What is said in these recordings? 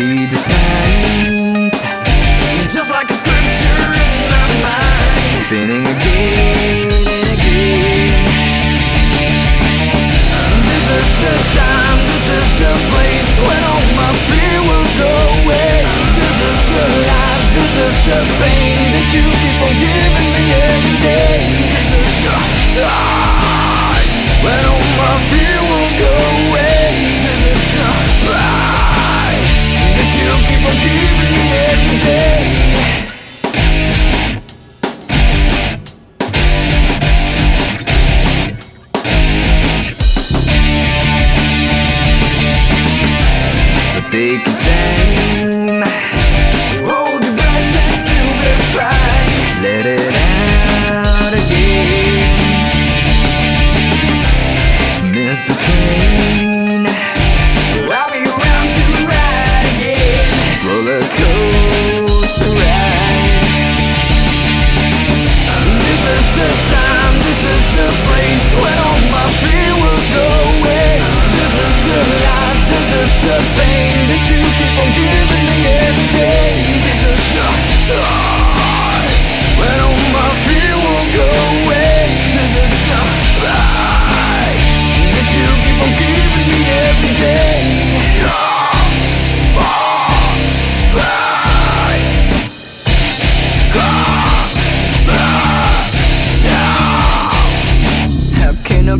read the signs Just like a scripture in my mind. Spinning again and again. This is the time, this is the place When all my fear will go away. This is the life, this is the pain That you keep on giving me every day. This is the... Ah! Take a time.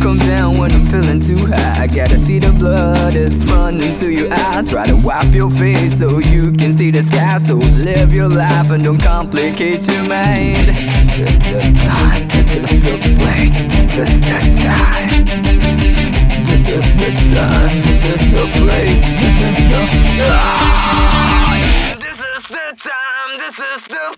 Calm down when I'm feeling too high. I gotta see the blood is running to your eye. Try to wipe your face so you can see the sky. So live your life and don't complicate your mind. This is the time, this is the place, this is the time. This is the time, this is the place, this is the time. This is the time, this is the